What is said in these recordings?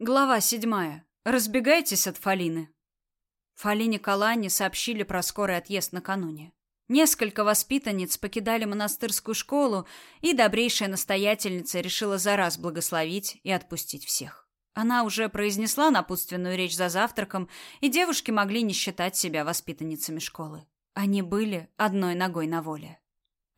Глава седьмая. Разбегайтесь от Фалины. Фалине Калани сообщили про скорый отъезд накануне. Несколько воспитанниц покидали монастырскую школу, и добрейшая настоятельница решила за раз благословить и отпустить всех. Она уже произнесла напутственную речь за завтраком, и девушки могли не считать себя воспитанницами школы. Они были одной ногой на воле.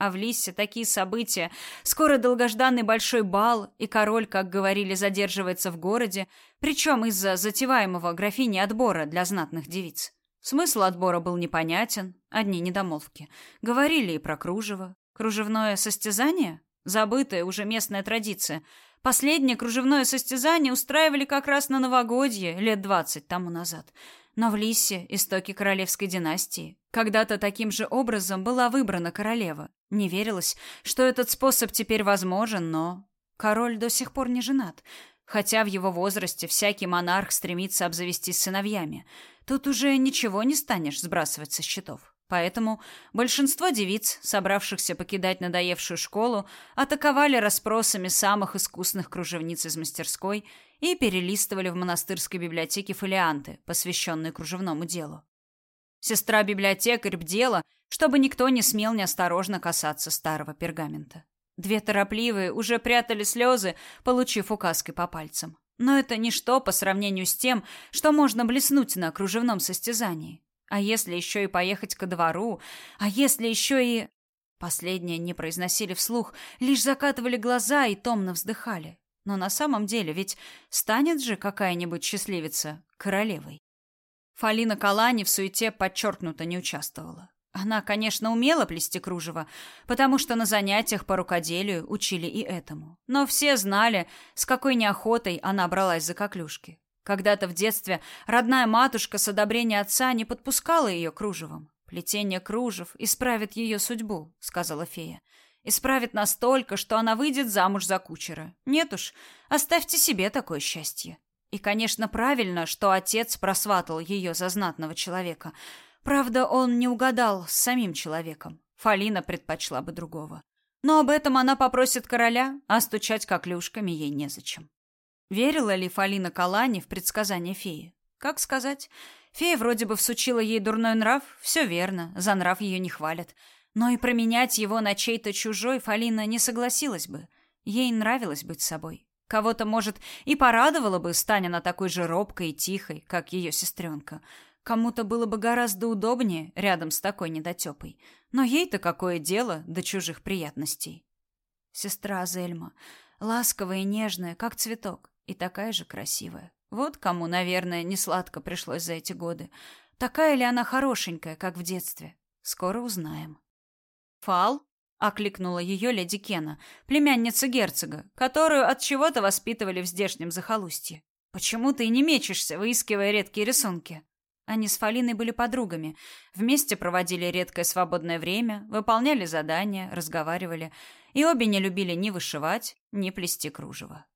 А в Лиссе такие события. Скоро долгожданный большой бал, и король, как говорили, задерживается в городе, причем из-за затеваемого графини отбора для знатных девиц. Смысл отбора был непонятен, одни недомолвки. Говорили и про кружево. Кружевное состязание? Забытая уже местная традиция. Последнее кружевное состязание устраивали как раз на новогодье, лет двадцать тому назад. Но в Лиссе, истоки королевской династии, когда-то таким же образом была выбрана королева. Не верилось, что этот способ теперь возможен, но... Король до сих пор не женат, хотя в его возрасте всякий монарх стремится обзавестись сыновьями. Тут уже ничего не станешь сбрасывать со счетов. Поэтому большинство девиц, собравшихся покидать надоевшую школу, атаковали расспросами самых искусных кружевниц из мастерской и перелистывали в монастырской библиотеке фолианты, посвященные кружевному делу. Сестра-библиотекарь бдела, чтобы никто не смел неосторожно касаться старого пергамента. Две торопливые уже прятали слезы, получив указкой по пальцам. Но это ничто по сравнению с тем, что можно блеснуть на кружевном состязании. А если еще и поехать ко двору? А если еще и... Последнее не произносили вслух, лишь закатывали глаза и томно вздыхали. Но на самом деле ведь станет же какая-нибудь счастливица королевой. Фалина Калани в суете подчеркнуто не участвовала. Она, конечно, умела плести кружево, потому что на занятиях по рукоделию учили и этому. Но все знали, с какой неохотой она бралась за коклюшки. Когда-то в детстве родная матушка с одобрения отца не подпускала ее кружевом. «Плетение кружев исправит ее судьбу», — сказала фея. «Исправит настолько, что она выйдет замуж за кучера. Нет уж, оставьте себе такое счастье». И, конечно, правильно, что отец просватал ее за знатного человека. Правда, он не угадал с самим человеком. Фалина предпочла бы другого. Но об этом она попросит короля, а стучать коклюшками ей незачем. Верила ли Фалина Калани в предсказания феи? Как сказать? Фея вроде бы всучила ей дурной нрав, все верно, за нрав ее не хвалят. Но и променять его на чей-то чужой Фалина не согласилась бы. Ей нравилось быть собой. Кого-то, может, и порадовало бы, стань она такой же робкой и тихой, как ее сестренка. Кому-то было бы гораздо удобнее рядом с такой недотепой. Но ей-то какое дело до чужих приятностей? Сестра Зельма, ласковая и нежная, как цветок и такая же красивая. Вот кому, наверное, не сладко пришлось за эти годы. Такая ли она хорошенькая, как в детстве? Скоро узнаем. Фал окликнула ее леди Кена, племянница герцога, которую от чего-то воспитывали в здешнем захолустье. Почему ты не мечешься, выискивая редкие рисунки? Они с Фалиной были подругами, вместе проводили редкое свободное время, выполняли задания, разговаривали, и обе не любили ни вышивать, ни плести кружево.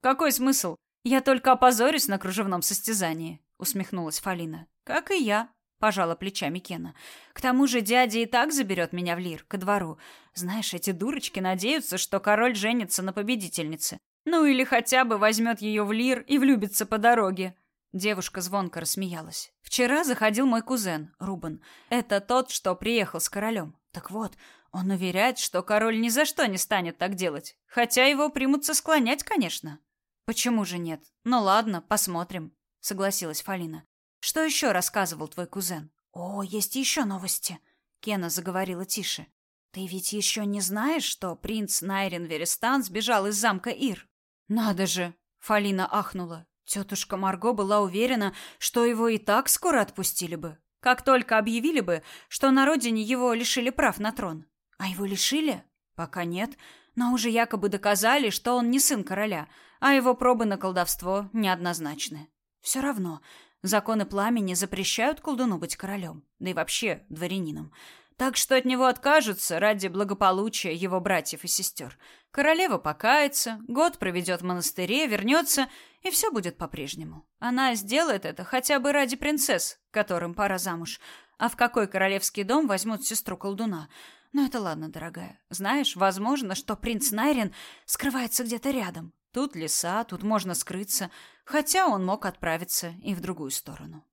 Какой смысл? Я только опозорюсь на кружевном состязании, усмехнулась Фалина. Как и я, пожала плечами Кена. К тому же дядя и так заберет меня в Лир, ко двору. Знаешь, эти дурочки надеются, что король женится на победительнице. Ну или хотя бы возьмет ее в Лир и влюбится по дороге. Девушка звонко рассмеялась. Вчера заходил мой кузен, Рубен. Это тот, что приехал с королем. Так вот, он уверяет, что король ни за что не станет так делать. Хотя его примутся склонять, конечно. Почему же нет? Ну ладно, посмотрим, согласилась Фалина. Что еще рассказывал твой кузен? О, есть еще новости, Кена заговорила тише. Ты ведь еще не знаешь, что принц Найрин Верестан сбежал из замка Ир? Надо же, Фалина ахнула. Тетушка Марго была уверена, что его и так скоро отпустили бы, как только объявили бы, что на родине его лишили прав на трон. А его лишили? Пока нет, но уже якобы доказали, что он не сын короля, а его пробы на колдовство неоднозначны. Все равно, законы пламени запрещают колдуну быть королем, да и вообще дворянином. Так что от него откажутся ради благополучия его братьев и сестер. Королева покается, год проведет в монастыре, вернется, и все будет по-прежнему. Она сделает это хотя бы ради принцесс, которым пора замуж. А в какой королевский дом возьмут сестру колдуна? Ну это ладно, дорогая. Знаешь, возможно, что принц Найрин скрывается где-то рядом. Тут леса, тут можно скрыться, хотя он мог отправиться и в другую сторону.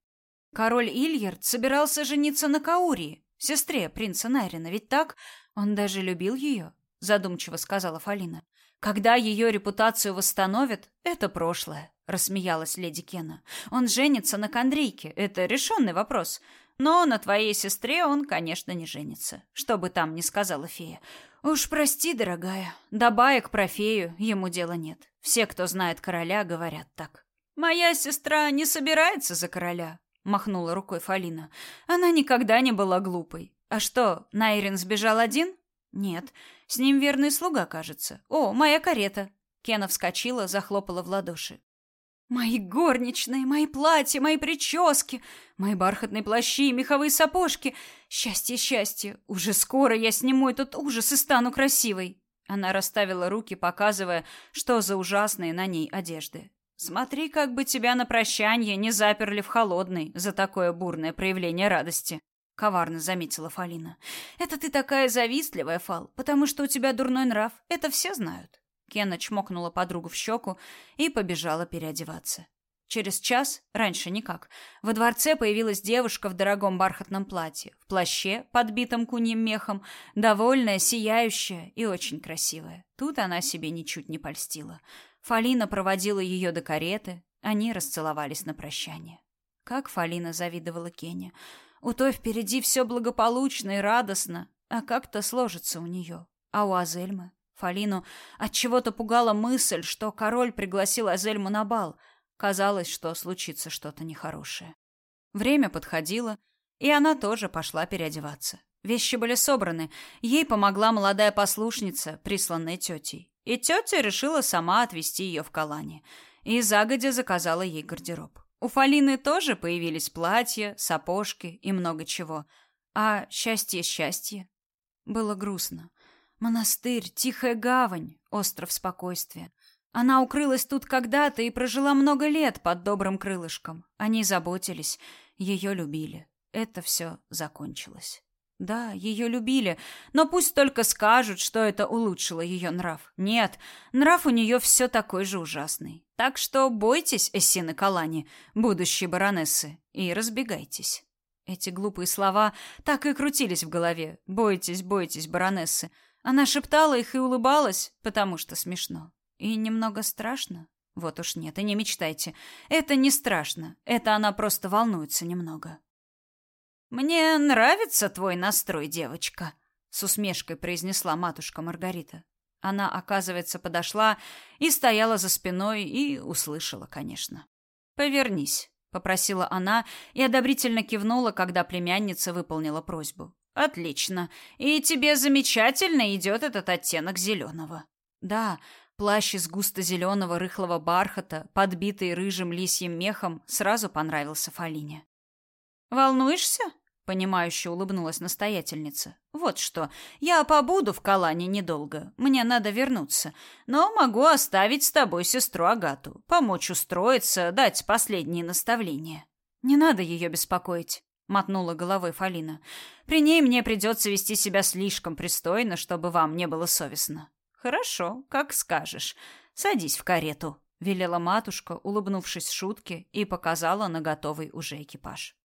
Король Ильярд собирался жениться на Каурии, сестре принца Найрина, ведь так? Он даже любил ее, задумчиво сказала Фалина. Когда ее репутацию восстановят, это прошлое, рассмеялась леди Кена. Он женится на Кондрейке, это решенный вопрос. Но на твоей сестре он, конечно, не женится, что бы там ни сказала фея. Уж прости, дорогая, до баек про фею ему дела нет. Все, кто знает короля, говорят так. Моя сестра не собирается за короля, махнула рукой Фалина. Она никогда не была глупой. А что, Найрин сбежал один? Нет, с ним верный слуга, кажется. О, моя карета. Кена вскочила, захлопала в ладоши. Мои горничные, мои платья, мои прически, мои бархатные плащи, меховые сапожки. Счастье, счастье. Уже скоро я сниму этот ужас и стану красивой. Она расставила руки, показывая, что за ужасные на ней одежды. Смотри, как бы тебя на прощанье не заперли в холодный за такое бурное проявление радости. Коварно заметила Фалина. Это ты такая завистливая, Фал, потому что у тебя дурной нрав. Это все знают. Кена чмокнула подругу в щеку и побежала переодеваться. Через час, раньше никак, во дворце появилась девушка в дорогом бархатном платье, в плаще, подбитом куньим мехом, довольная, сияющая и очень красивая. Тут она себе ничуть не польстила. Фалина проводила ее до кареты, они расцеловались на прощание. Как Фалина завидовала Кене. У той впереди все благополучно и радостно, а как-то сложится у нее. А у Азельмы? Фалину от чего-то пугала мысль, что король пригласил Азельму на бал. Казалось, что случится что-то нехорошее. Время подходило, и она тоже пошла переодеваться. Вещи были собраны. Ей помогла молодая послушница, присланная тетей. И тетя решила сама отвезти ее в Калане. И загодя заказала ей гардероб. У Фалины тоже появились платья, сапожки и много чего. А счастье-счастье. Было грустно. Монастырь, тихая гавань, остров спокойствия. Она укрылась тут когда-то и прожила много лет под добрым крылышком. Они заботились, ее любили. Это все закончилось. Да, ее любили, но пусть только скажут, что это улучшило ее нрав. Нет, нрав у нее все такой же ужасный. Так что бойтесь, Эссины Калани, будущей баронессы, и разбегайтесь. Эти глупые слова так и крутились в голове. Бойтесь, бойтесь, баронессы. Она шептала их и улыбалась, потому что смешно. И немного страшно. Вот уж нет, и не мечтайте. Это не страшно. Это она просто волнуется немного. Мне нравится твой настрой, девочка, с усмешкой произнесла матушка Маргарита. Она, оказывается, подошла и стояла за спиной и услышала, конечно. Повернись, попросила она и одобрительно кивнула, когда племянница выполнила просьбу. Отлично. И тебе замечательно идет этот оттенок зеленого. Да, плащ из густо-зеленого рыхлого бархата, подбитый рыжим лисьим мехом, сразу понравился Фалине. Волнуешься? Понимающе улыбнулась настоятельница. Вот что, я побуду в Калане недолго. Мне надо вернуться, но могу оставить с тобой сестру Агату, помочь устроиться, дать последние наставления. Не надо ее беспокоить мотнула головой Фалина. При ней мне придется вести себя слишком пристойно, чтобы вам не было совестно. Хорошо, как скажешь. Садись в карету, велела матушка, улыбнувшись шутке, и показала на готовый уже экипаж.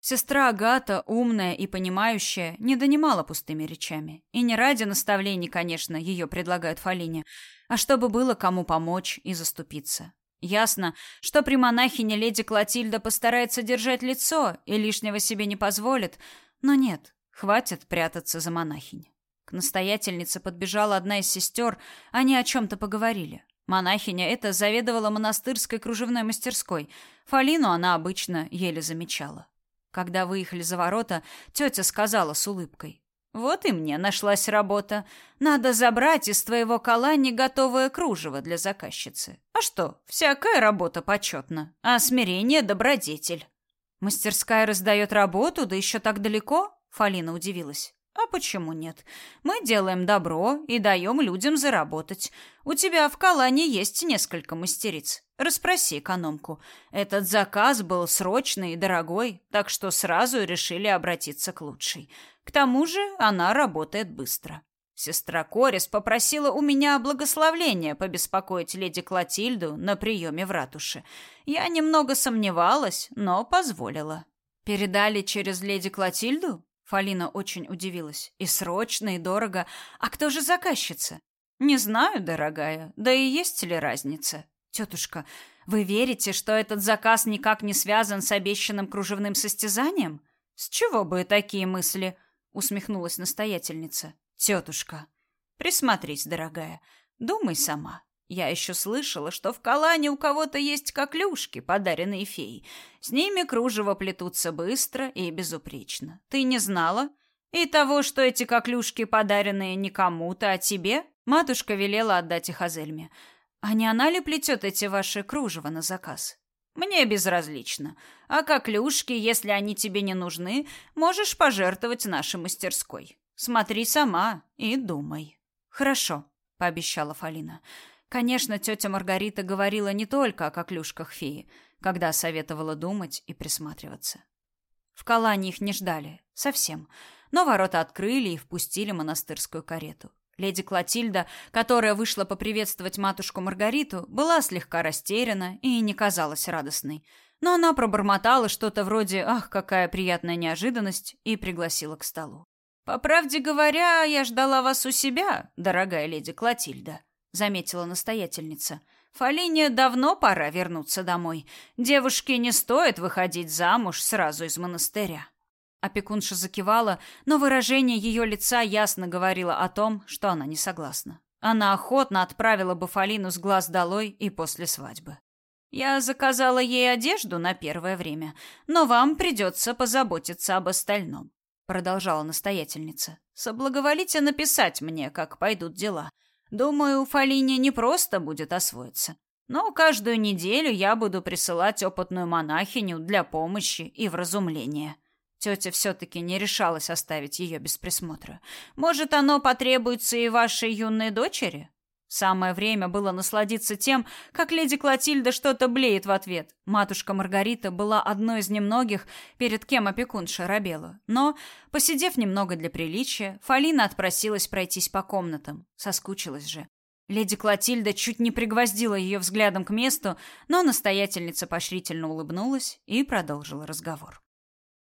Сестра Агата, умная и понимающая, не донимала пустыми речами. И не ради наставлений, конечно, ее предлагают Фалине, а чтобы было кому помочь и заступиться. Ясно, что при монахине леди Клотильда постарается держать лицо и лишнего себе не позволит, но нет, хватит прятаться за монахинь. К настоятельнице подбежала одна из сестер, они о чем-то поговорили. Монахиня эта заведовала монастырской кружевной мастерской. Фалину она обычно еле замечала. Когда выехали за ворота, тетя сказала с улыбкой. Вот и мне нашлась работа. Надо забрать из твоего колани готовое кружево для заказчицы. А что, всякая работа почетна, а смирение — добродетель. Мастерская раздает работу, да еще так далеко? Фалина удивилась. А почему нет? Мы делаем добро и даем людям заработать. У тебя в Калане есть несколько мастериц. Распроси экономку. Этот заказ был срочный и дорогой, так что сразу решили обратиться к лучшей. К тому же она работает быстро. Сестра Корис попросила у меня благословления побеспокоить леди Клотильду на приеме в ратуше. Я немного сомневалась, но позволила. Передали через леди Клотильду? Фалина очень удивилась. И срочно, и дорого. А кто же заказчица? Не знаю, дорогая. Да и есть ли разница? Тетушка, вы верите, что этот заказ никак не связан с обещанным кружевным состязанием? С чего бы такие мысли? Усмехнулась настоятельница. Тетушка, присмотрись, дорогая. Думай сама. Я еще слышала, что в Калане у кого-то есть коклюшки, подаренные феей. С ними кружево плетутся быстро и безупречно. Ты не знала? И того, что эти коклюшки подаренные не кому-то, а тебе, матушка велела отдать их Азельме. А не она ли плетет эти ваши кружева на заказ? Мне безразлично. А коклюшки, если они тебе не нужны, можешь пожертвовать нашей мастерской. Смотри сама и думай. Хорошо, пообещала Фалина. Конечно, тетя Маргарита говорила не только о коклюшках феи, когда советовала думать и присматриваться. В Калане их не ждали, совсем. Но ворота открыли и впустили монастырскую карету. Леди Клотильда, которая вышла поприветствовать матушку Маргариту, была слегка растеряна и не казалась радостной. Но она пробормотала что-то вроде «Ах, какая приятная неожиданность!» и пригласила к столу. «По правде говоря, я ждала вас у себя, дорогая леди Клотильда», заметила настоятельница. Фалине давно пора вернуться домой. Девушке не стоит выходить замуж сразу из монастыря. Опекунша закивала, но выражение ее лица ясно говорило о том, что она не согласна. Она охотно отправила бы Фалину с глаз долой и после свадьбы. Я заказала ей одежду на первое время, но вам придется позаботиться об остальном, продолжала настоятельница. Соблаговолите написать мне, как пойдут дела. Думаю, Фалине не просто будет освоиться. Но каждую неделю я буду присылать опытную монахиню для помощи и вразумления. Тетя все-таки не решалась оставить ее без присмотра. Может, оно потребуется и вашей юной дочери? Самое время было насладиться тем, как леди Клотильда что-то блеет в ответ. Матушка Маргарита была одной из немногих, перед кем опекунша робела. Но, посидев немного для приличия, Фалина отпросилась пройтись по комнатам. Соскучилась же. Леди Клотильда чуть не пригвоздила ее взглядом к месту, но настоятельница поощрительно улыбнулась и продолжила разговор.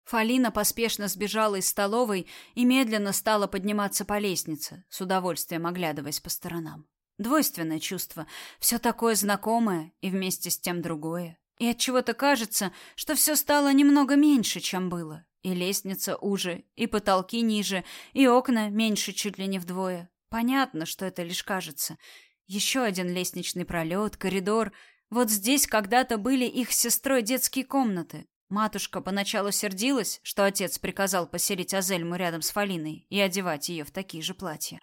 Фалина поспешно сбежала из столовой и медленно стала подниматься по лестнице, с удовольствием оглядываясь по сторонам. Двойственное чувство. Все такое знакомое и вместе с тем другое. И от чего то кажется, что все стало немного меньше, чем было. И лестница уже, и потолки ниже, и окна меньше чуть ли не вдвое. Понятно, что это лишь кажется. Еще один лестничный пролет, коридор. Вот здесь когда-то были их с сестрой детские комнаты. Матушка поначалу сердилась, что отец приказал поселить Азельму рядом с Фалиной и одевать ее в такие же платья.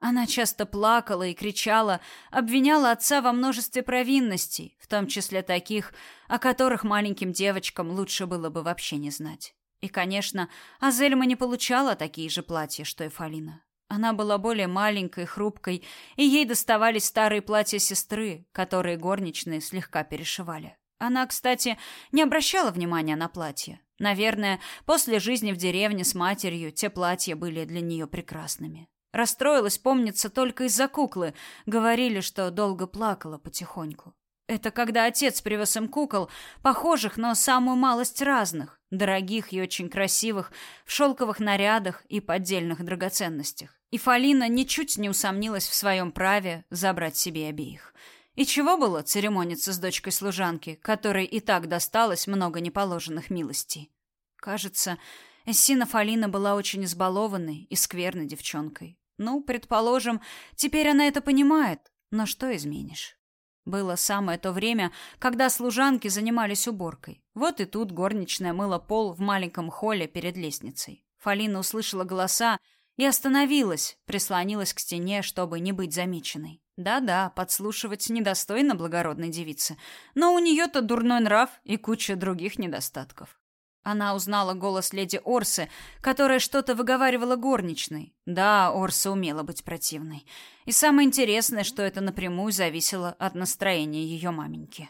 Она часто плакала и кричала, обвиняла отца во множестве провинностей, в том числе таких, о которых маленьким девочкам лучше было бы вообще не знать. И, конечно, Азельма не получала такие же платья, что и Фалина. Она была более маленькой, хрупкой, и ей доставались старые платья сестры, которые горничные слегка перешивали. Она, кстати, не обращала внимания на платья. Наверное, после жизни в деревне с матерью те платья были для нее прекрасными. Расстроилась, помнится, только из-за куклы. Говорили, что долго плакала потихоньку. Это когда отец привез им кукол, похожих, но самую малость разных, дорогих и очень красивых, в шелковых нарядах и поддельных драгоценностях. И Фалина ничуть не усомнилась в своем праве забрать себе обеих. И чего было церемониться с дочкой служанки, которой и так досталось много неположенных милостей? Кажется, Эссина Фалина была очень избалованной и скверной девчонкой. Ну, предположим, теперь она это понимает, но что изменишь? Было самое то время, когда служанки занимались уборкой. Вот и тут горничная мыла пол в маленьком холле перед лестницей. Фалина услышала голоса и остановилась, прислонилась к стене, чтобы не быть замеченной. Да-да, подслушивать недостойно благородной девицы, но у нее-то дурной нрав и куча других недостатков. Она узнала голос леди Орсы, которая что-то выговаривала горничной. Да, Орса умела быть противной. И самое интересное, что это напрямую зависело от настроения ее маменьки.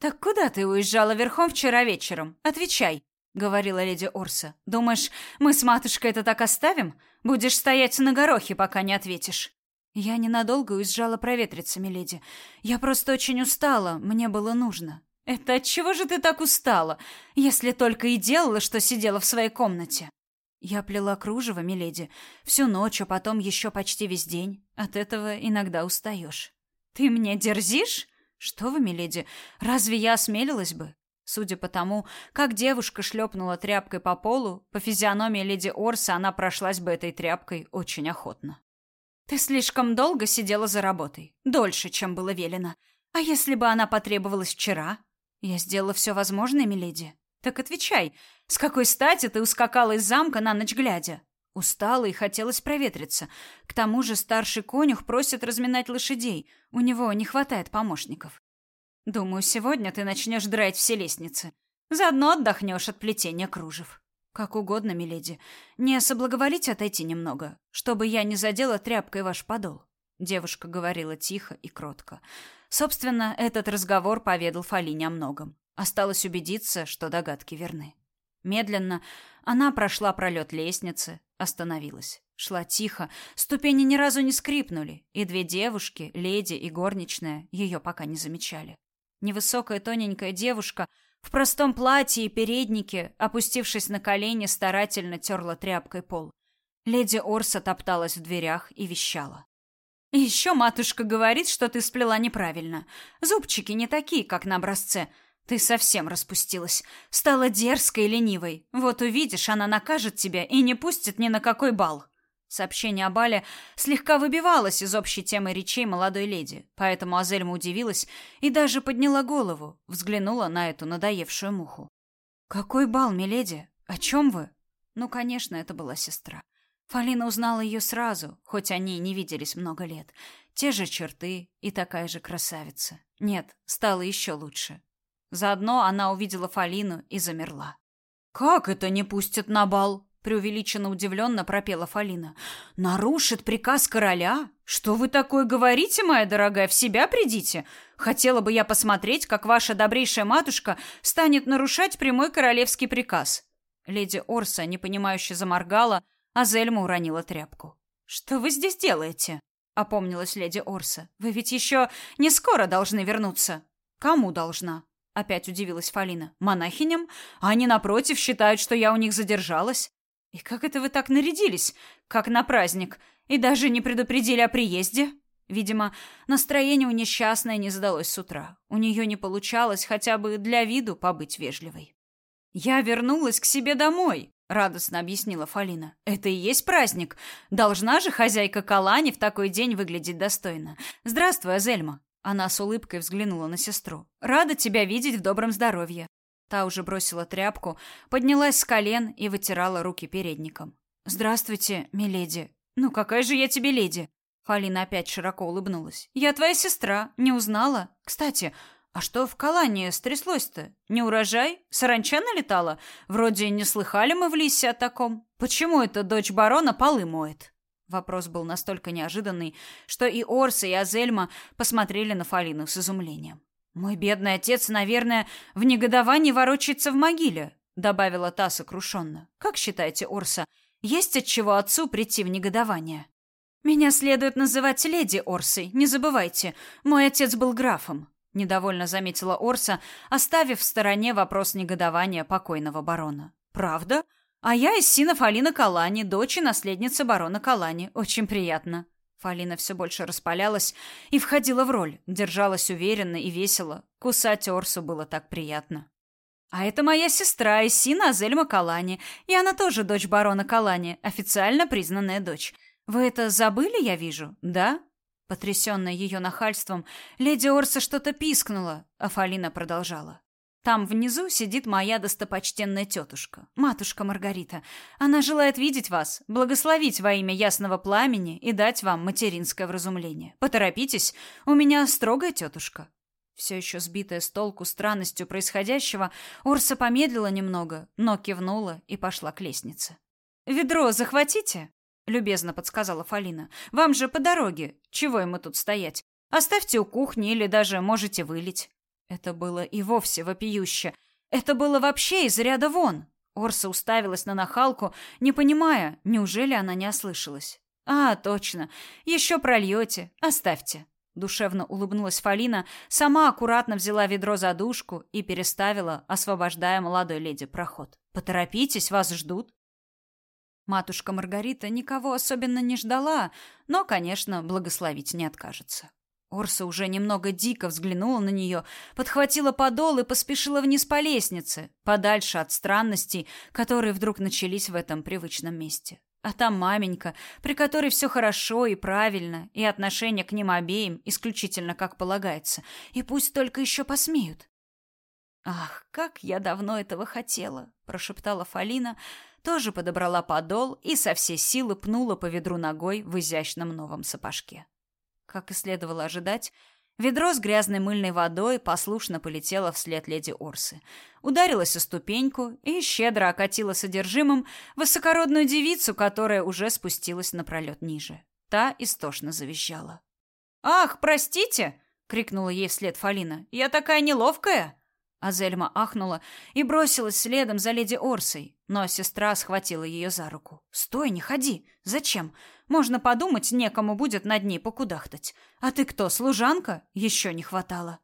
«Так куда ты уезжала верхом вчера вечером? Отвечай!» говорила леди Орса. Думаешь, мы с матушкой это так оставим? Будешь стоять на горохе, пока не ответишь. Я ненадолго уезжала проветриться, миледи. Я просто очень устала, мне было нужно. Это от чего же ты так устала, если только и делала, что сидела в своей комнате? Я плела кружево, миледи, всю ночь, а потом еще почти весь день. От этого иногда устаешь. Ты мне дерзишь? Что вы, миледи? Разве я осмелилась бы? Судя по тому, как девушка шлепнула тряпкой по полу, по физиономии леди Орса она прошлась бы этой тряпкой очень охотно. Ты слишком долго сидела за работой, дольше, чем было велено. А если бы она потребовалась вчера? Я сделала все возможное, миледи. Так отвечай, с какой стати ты ускакала из замка на ночь глядя? Устала и хотелось проветриться. К тому же старший конюх просит разминать лошадей. У него не хватает помощников. Думаю, сегодня ты начнешь драть все лестницы. Заодно отдохнешь от плетения кружев. Как угодно, миледи. Не соблаговолите отойти немного, чтобы я не задела тряпкой ваш подол. Девушка говорила тихо и кротко. Собственно, этот разговор поведал Фалине о многом. Осталось убедиться, что догадки верны. Медленно она прошла пролет лестницы, остановилась. Шла тихо, ступени ни разу не скрипнули, и две девушки, леди и горничная, ее пока не замечали. Невысокая тоненькая девушка в простом платье и переднике, опустившись на колени, старательно терла тряпкой пол. Леди Орса топталась в дверях и вещала. «Еще матушка говорит, что ты сплела неправильно. Зубчики не такие, как на образце. Ты совсем распустилась. Стала дерзкой и ленивой. Вот увидишь, она накажет тебя и не пустит ни на какой бал». Сообщение о бале слегка выбивалось из общей темы речей молодой леди, поэтому Азельма удивилась и даже подняла голову, взглянула на эту надоевшую муху. «Какой бал, миледи? О чем вы?» Ну, конечно, это была сестра. Фалина узнала ее сразу, хоть они и не виделись много лет. Те же черты и такая же красавица. Нет, стало еще лучше. Заодно она увидела Фалину и замерла. «Как это не пустят на бал?» Преувеличенно удивленно пропела Фалина. Нарушит приказ короля? Что вы такое говорите, моя дорогая? В себя придите. Хотела бы я посмотреть, как ваша добрейшая матушка станет нарушать прямой королевский приказ. Леди Орса непонимающе заморгала, а Зельма уронила тряпку. Что вы здесь делаете? опомнилась леди Орса. Вы ведь еще не скоро должны вернуться. Кому должна? Опять удивилась Фалина. Монахиням? Они напротив считают, что я у них задержалась. И как это вы так нарядились, как на праздник, и даже не предупредили о приезде? Видимо, настроение у несчастной не задалось с утра. У нее не получалось хотя бы для виду побыть вежливой. Я вернулась к себе домой, радостно объяснила Фалина. Это и есть праздник. Должна же хозяйка Калани в такой день выглядеть достойно. Здравствуй, Азельма. Она с улыбкой взглянула на сестру. Рада тебя видеть в добром здоровье. Та уже бросила тряпку, поднялась с колен и вытирала руки передником. «Здравствуйте, миледи». «Ну какая же я тебе леди?» Фалина опять широко улыбнулась. «Я твоя сестра. Не узнала? Кстати, а что в Калании стряслось-то? Не урожай? Саранча налетала? Вроде не слыхали мы в Лисе о таком. Почему эта дочь барона полы моет?» Вопрос был настолько неожиданный, что и Орса, и Азельма посмотрели на Фалину с изумлением. Мой бедный отец, наверное, в негодовании ворочается в могиле, добавила та сокрушенно. Как считаете, Орса, есть от чего отцу прийти в негодование? Меня следует называть леди Орсой, не забывайте. Мой отец был графом, недовольно заметила Орса, оставив в стороне вопрос негодования покойного барона. Правда? А я из синов Алины Калани, дочь и наследница барона Калани. Очень приятно. Фалина все больше распалялась и входила в роль, держалась уверенно и весело. Кусать Орсу было так приятно. А это моя сестра Исина Азельма Калани, и она тоже дочь барона Калани, официально признанная дочь. Вы это забыли, я вижу, да? Потрясенная ее нахальством, леди Орса что-то пискнула, а Фалина продолжала. Там внизу сидит моя достопочтенная тетушка, матушка Маргарита. Она желает видеть вас, благословить во имя ясного пламени и дать вам материнское вразумление. Поторопитесь, у меня строгая тетушка». Все еще сбитая с толку странностью происходящего, Урса помедлила немного, но кивнула и пошла к лестнице. «Ведро захватите?» — любезно подсказала Фалина. «Вам же по дороге. Чего ему тут стоять? Оставьте у кухни или даже можете вылить». Это было и вовсе вопиюще. Это было вообще из ряда вон. Орса уставилась на нахалку, не понимая, неужели она не ослышалась. «А, точно. Еще прольете. Оставьте». Душевно улыбнулась Фалина, сама аккуратно взяла ведро за дужку и переставила, освобождая молодой леди проход. «Поторопитесь, вас ждут». Матушка Маргарита никого особенно не ждала, но, конечно, благословить не откажется. Орса уже немного дико взглянула на нее, подхватила подол и поспешила вниз по лестнице, подальше от странностей, которые вдруг начались в этом привычном месте. А там маменька, при которой все хорошо и правильно, и отношение к ним обеим исключительно как полагается, и пусть только еще посмеют. «Ах, как я давно этого хотела!» — прошептала Фалина, тоже подобрала подол и со всей силы пнула по ведру ногой в изящном новом сапожке. Как и следовало ожидать, ведро с грязной мыльной водой послушно полетело вслед леди Орсы, ударилось о ступеньку и щедро окатило содержимым высокородную девицу, которая уже спустилась на пролет ниже. Та истошно завизжала. «Ах, простите!» — крикнула ей вслед Фалина. «Я такая неловкая!» Азельма ахнула и бросилась следом за леди Орсой, но сестра схватила ее за руку. «Стой, не ходи! Зачем? Можно подумать, некому будет над ней покудахтать. А ты кто, служанка? Еще не хватало».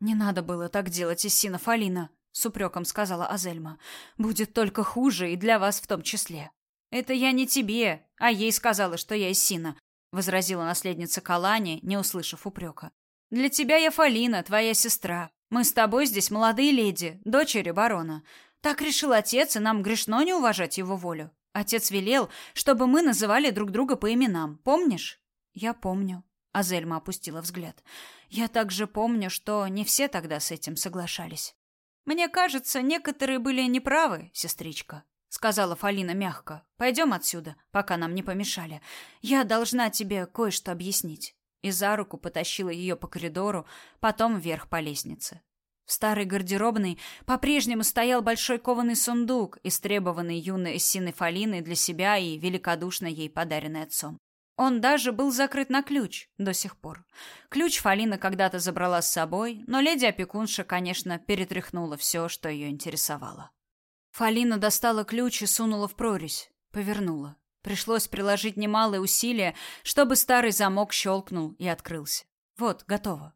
«Не надо было так делать, Иссина Фалина», — с упреком сказала Азельма. «Будет только хуже, и для вас в том числе». «Это я не тебе, а ей сказала, что я Иссина», — возразила наследница Калани, не услышав упрека. «Для тебя я Фалина, твоя сестра. Мы с тобой здесь молодые леди, дочери барона. Так решил отец, и нам грешно не уважать его волю. Отец велел, чтобы мы называли друг друга по именам. Помнишь? Я помню. Азельма опустила взгляд. Я также помню, что не все тогда с этим соглашались. Мне кажется, некоторые были неправы, сестричка, сказала Фалина мягко. Пойдем отсюда, пока нам не помешали. Я должна тебе кое-что объяснить и за руку потащила ее по коридору, потом вверх по лестнице. В старой гардеробной по-прежнему стоял большой кованый сундук, истребованный юной Эссиной Фалиной для себя и великодушно ей подаренный отцом. Он даже был закрыт на ключ до сих пор. Ключ Фалина когда-то забрала с собой, но леди-опекунша, конечно, перетряхнула все, что ее интересовало. Фалина достала ключ и сунула в прорезь, повернула. Пришлось приложить немалые усилия, чтобы старый замок щелкнул и открылся. Вот, готово.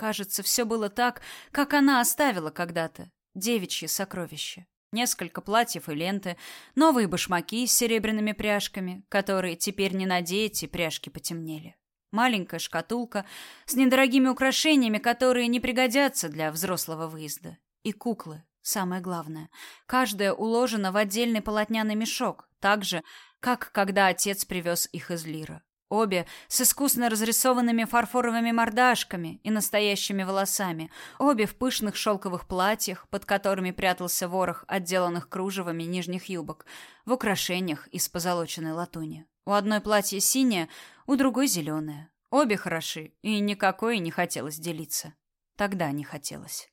Кажется, все было так, как она оставила когда-то. Девичье сокровище. Несколько платьев и ленты, новые башмаки с серебряными пряжками, которые теперь не надеть, и пряжки потемнели. Маленькая шкатулка с недорогими украшениями, которые не пригодятся для взрослого выезда. И куклы, самое главное. Каждая уложена в отдельный полотняный мешок, так же, как когда отец привез их из Лира. Обе с искусно разрисованными фарфоровыми мордашками и настоящими волосами, обе в пышных шелковых платьях, под которыми прятался ворох отделанных кружевами нижних юбок, в украшениях из позолоченной латуни. У одной платье синее, у другой зеленое. Обе хороши, и никакой не хотелось делиться. Тогда не хотелось.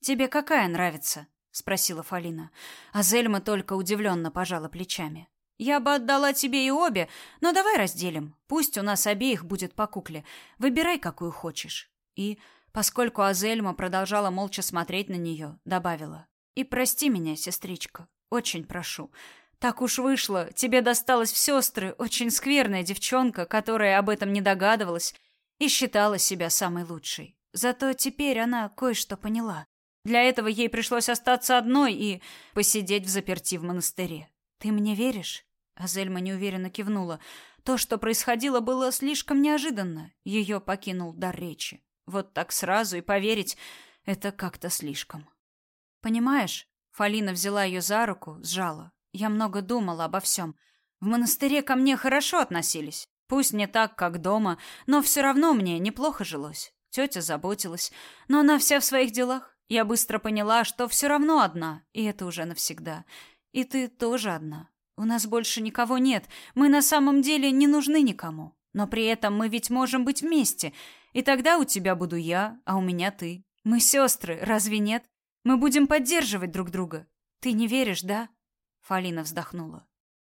«Тебе какая нравится?» — спросила Фалина. А Зельма только удивленно пожала плечами. Я бы отдала тебе и обе, но давай разделим. Пусть у нас обеих будет по кукле. Выбирай, какую хочешь. И, поскольку Азельма продолжала молча смотреть на нее, добавила. И прости меня, сестричка. Очень прошу. Так уж вышло. Тебе досталась в сестры очень скверная девчонка, которая об этом не догадывалась и считала себя самой лучшей. Зато теперь она кое-что поняла. Для этого ей пришлось остаться одной и посидеть в заперти в монастыре. Ты мне веришь? Азельма неуверенно кивнула. То, что происходило, было слишком неожиданно. Ее покинул дар речи. Вот так сразу и поверить это как-то слишком. Понимаешь? Фалина взяла ее за руку, сжала. Я много думала обо всем. В монастыре ко мне хорошо относились. Пусть не так, как дома, но все равно мне неплохо жилось. Тетя заботилась, но она вся в своих делах. Я быстро поняла, что все равно одна, и это уже навсегда. И ты тоже одна. У нас больше никого нет. Мы на самом деле не нужны никому. Но при этом мы ведь можем быть вместе. И тогда у тебя буду я, а у меня ты. Мы сестры, разве нет? Мы будем поддерживать друг друга. Ты не веришь, да? Фалина вздохнула.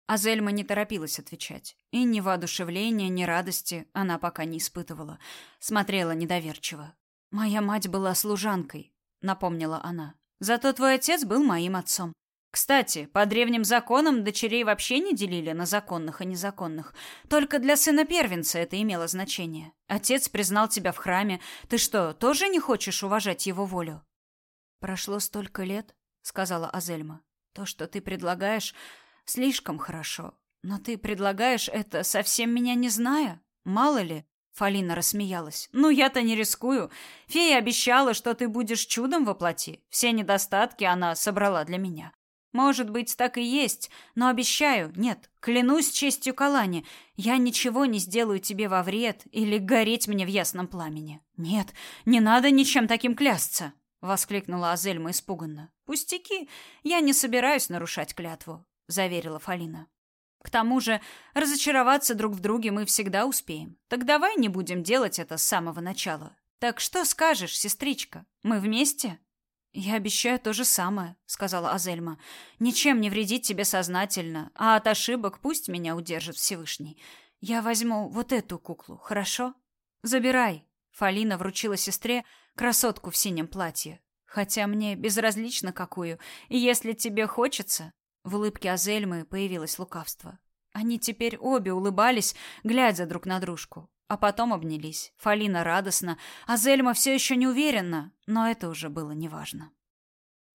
Азельма не торопилась отвечать. И ни воодушевления, ни радости она пока не испытывала. Смотрела недоверчиво. «Моя мать была служанкой», — напомнила она. «Зато твой отец был моим отцом. Кстати, по древним законам дочерей вообще не делили на законных и незаконных. Только для сына первенца это имело значение. Отец признал тебя в храме. Ты что, тоже не хочешь уважать его волю? Прошло столько лет, сказала Азельма. То, что ты предлагаешь, слишком хорошо. Но ты предлагаешь это, совсем меня не зная? Мало ли, Фалина рассмеялась. «Ну, я-то не рискую. Фея обещала, что ты будешь чудом воплоти. Все недостатки она собрала для меня. Может быть, так и есть, но обещаю, нет, клянусь честью Калани, я ничего не сделаю тебе во вред или гореть мне в ясном пламени. Нет, не надо ничем таким клясться, воскликнула Азельма испуганно. Пустяки, я не собираюсь нарушать клятву, заверила Фалина. К тому же, разочароваться друг в друге мы всегда успеем. Так давай не будем делать это с самого начала. Так что скажешь, сестричка? Мы вместе? «Я обещаю то же самое», — сказала Азельма. «Ничем не вредить тебе сознательно, а от ошибок пусть меня удержит Всевышний. Я возьму вот эту куклу, хорошо?» «Забирай», — Фалина вручила сестре красотку в синем платье. «Хотя мне безразлично какую, и если тебе хочется...» В улыбке Азельмы появилось лукавство. Они теперь обе улыбались, глядя друг на дружку. А потом обнялись. Фалина радостно, а Зельма все еще не уверена, но это уже было неважно.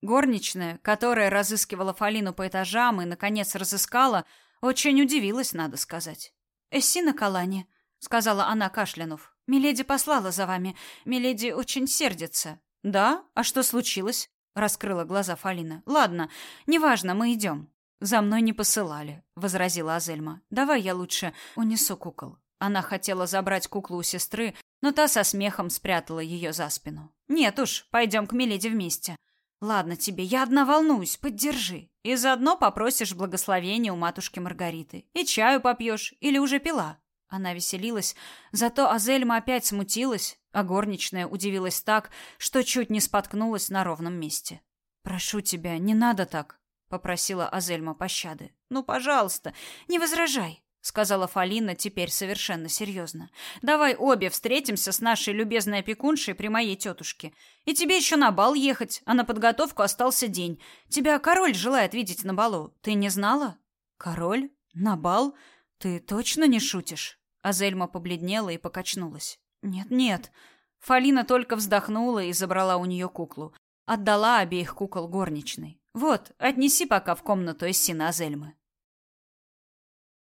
Горничная, которая разыскивала Фалину по этажам и, наконец, разыскала, очень удивилась, надо сказать. «Эссина Калани», — сказала она, кашлянув. «Миледи послала за вами. Миледи очень сердится». «Да? А что случилось?» — раскрыла глаза Фалина. «Ладно, неважно, мы идем». «За мной не посылали», — возразила Азельма. «Давай я лучше унесу кукол». Она хотела забрать куклу у сестры, но та со смехом спрятала ее за спину. «Нет уж, пойдем к Миледи вместе. Ладно тебе, я одна волнуюсь, поддержи. И заодно попросишь благословения у матушки Маргариты. И чаю попьешь, или уже пила». Она веселилась, зато Азельма опять смутилась, а горничная удивилась так, что чуть не споткнулась на ровном месте. «Прошу тебя, не надо так», — попросила Азельма пощады. «Ну, пожалуйста, не возражай сказала Фалина теперь совершенно серьезно. Давай обе встретимся с нашей любезной опекуншей при моей тетушке. И тебе еще на бал ехать, а на подготовку остался день. Тебя король желает видеть на балу. Ты не знала? Король? На бал? Ты точно не шутишь? Азельма побледнела и покачнулась. Нет, нет. Фалина только вздохнула и забрала у нее куклу. Отдала обеих кукол горничной. Вот, отнеси пока в комнату Эссина Азельмы.